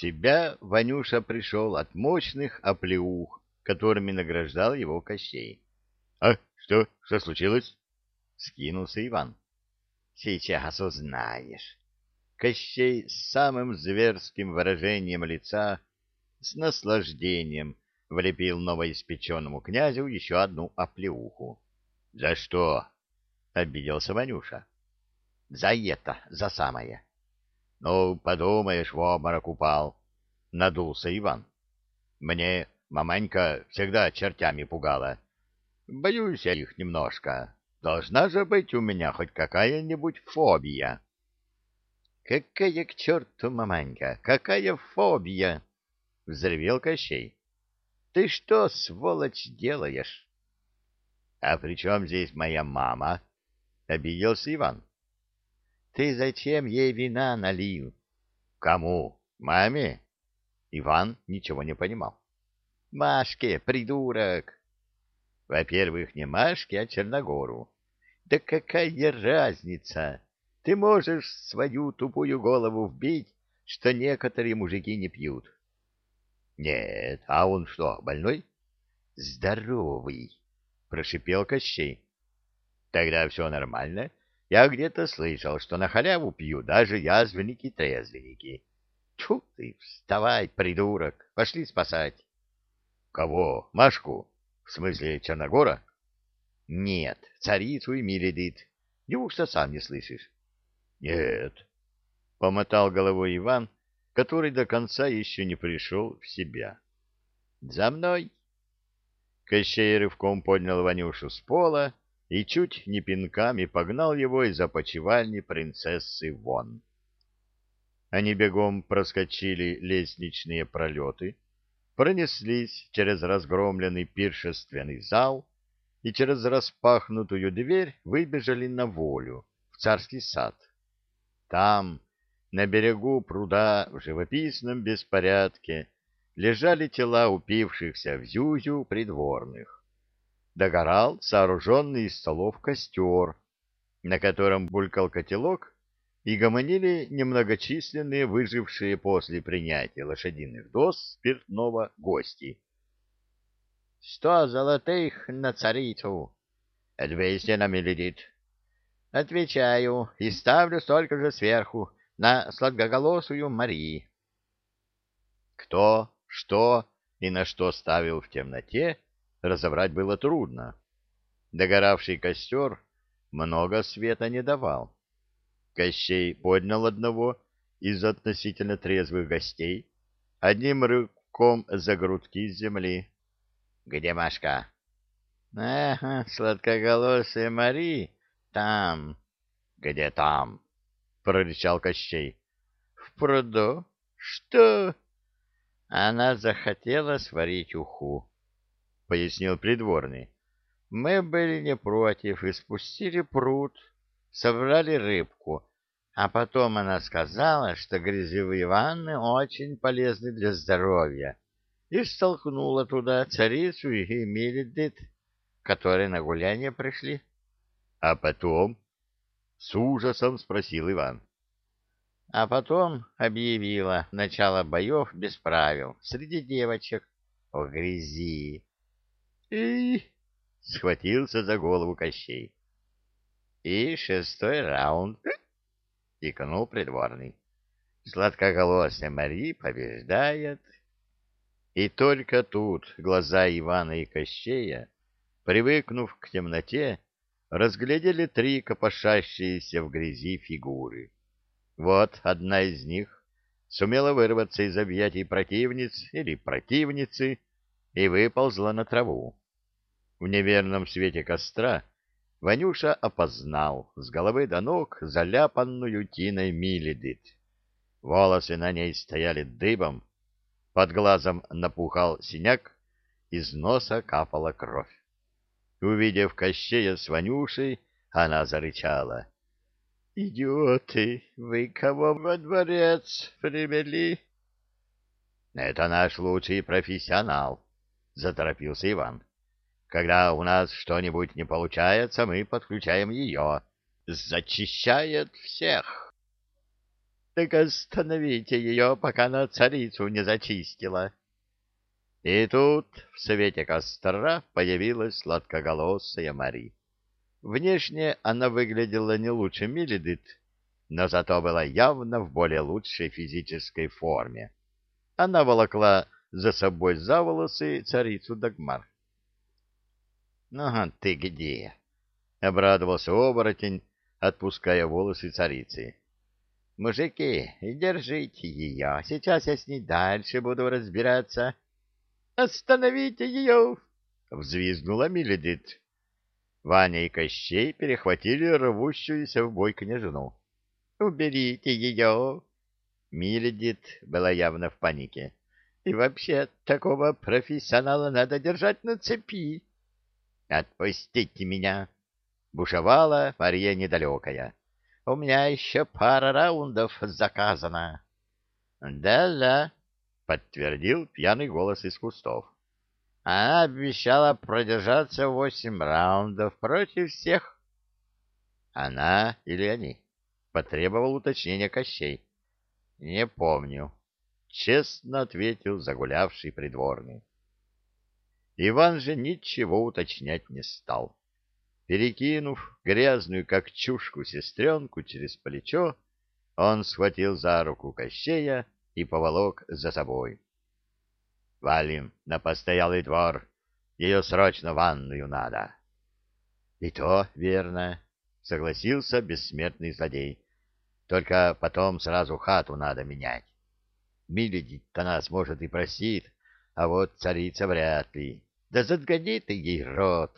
себя Ванюша пришел от мощных оплеух, которыми награждал его Кощей. — А что? Что случилось? — скинулся Иван. — Сейчас узнаешь. Кощей с самым зверским выражением лица, с наслаждением влепил новоиспеченному князю еще одну оплеуху. — За что? — обиделся Ванюша. — За это, за самое. — Ну, подумаешь, в обморок упал, — надулся Иван. — Мне маманька всегда чертями пугала. Боюсь я их немножко. Должна же быть у меня хоть какая-нибудь фобия. — Какая к черту, маманька, какая фобия? — взревел Кощей. — Ты что, сволочь, делаешь? — А при чем здесь моя мама? — обиделся Иван. — Ты зачем ей вина налил? — Кому? Маме? Иван ничего не понимал. — Машке, придурок! — Во-первых, не Машке, а Черногору. — Да какая разница? Ты можешь свою тупую голову вбить, что некоторые мужики не пьют. — Нет, а он что, больной? — Здоровый, — прошипел Кощей. — Тогда все нормально. Я где-то слышал, что на халяву пью даже язвенники-трезвенники. Тьфу ты, вставай, придурок, пошли спасать. — Кого? Машку? В смысле Черногора? — Нет, царицу и Миледит. Неужто сам не слышишь? — Нет, — помотал головой Иван, который до конца еще не пришел в себя. — За мной! Кощей рывком поднял Ванюшу с пола и чуть не пинками погнал его из опочивальни принцессы вон. Они бегом проскочили лестничные пролеты, пронеслись через разгромленный пиршественный зал и через распахнутую дверь выбежали на волю, в царский сад. Там, на берегу пруда, в живописном беспорядке, лежали тела упившихся в зюзю придворных. Догорал сооруженный из столов костер, на котором булькал котелок и гомонили немногочисленные выжившие после принятия лошадиных доз спиртного гости. — Сто золотых на царицу! — Двести на миллилит. — Отвечаю и ставлю столько же сверху на сладкоголосую Марии. Кто, что и на что ставил в темноте, разобрать было трудно. Догоравший костер много света не давал. Кощей поднял одного из относительно трезвых гостей, одним рывком за грудки с земли. — Где Машка? — Ага, сладкоголосая Мари, там. — Где там? — прорычал Кощей. — В пруду. — Что? — Она захотела сварить уху, — пояснил придворный. — Мы были не против и спустили пруд, собрали рыбку, а потом она сказала, что грязевые ванны очень полезны для здоровья, и столкнула туда царицу и Мелидит, которые на гуляние пришли. — А потом? — с ужасом спросил Иван. — А потом объявила начало боев без правил среди девочек в грязи. — И... — схватился за голову Кощей. — И шестой раунд — икнул придворный. Сладкоголосая Мари побеждает. И только тут глаза Ивана и Кощея, привыкнув к темноте, разглядели три копошащиеся в грязи фигуры. Вот одна из них сумела вырваться из объятий противниц или противницы и выползла на траву. В неверном свете костра Ванюша опознал с головы до ног заляпанную тиной Миледит. Волосы на ней стояли дыбом, под глазом напухал синяк, из носа капала кровь. Увидев Кощея с Ванюшей, она зарычала. — Идиоты, вы кого во дворец привели? — Это наш лучший профессионал, — заторопился Иван. Когда у нас что-нибудь не получается, мы подключаем ее. Зачищает всех. Так остановите ее, пока она царицу не зачистила. И тут в свете костра появилась сладкоголосая Мари. Внешне она выглядела не лучше Миледит, но зато была явно в более лучшей физической форме. Она волокла за собой за волосы царицу Дагмар. — Ну, ты где? — обрадовался оборотень, отпуская волосы царицы. — Мужики, держите ее, сейчас я с ней дальше буду разбираться. — Остановите ее! — взвизгнула Миледит. Ваня и Кощей перехватили рвущуюся в бой княжну. «Уберите ее!» Миледит была явно в панике. «И вообще, такого профессионала надо держать на цепи!» «Отпустите меня!» — бушевала Мария Недалекая. «У меня еще пара раундов заказано». «Да-да», — подтвердил пьяный голос из кустов. Она обещала продержаться восемь раундов против всех. Она или они? Потребовал уточнения Кощей. Не помню. Честно ответил загулявший придворный. Иван же ничего уточнять не стал. Перекинув грязную, как чушку, сестренку через плечо, он схватил за руку Кощея и поволок за собой. Валим на постоялый двор. Ее срочно ванную надо. — И то верно, — согласился бессмертный злодей. — Только потом сразу хату надо менять. Миледить-то нас, может, и просит, а вот царица вряд ли. Да задгони ты ей рот.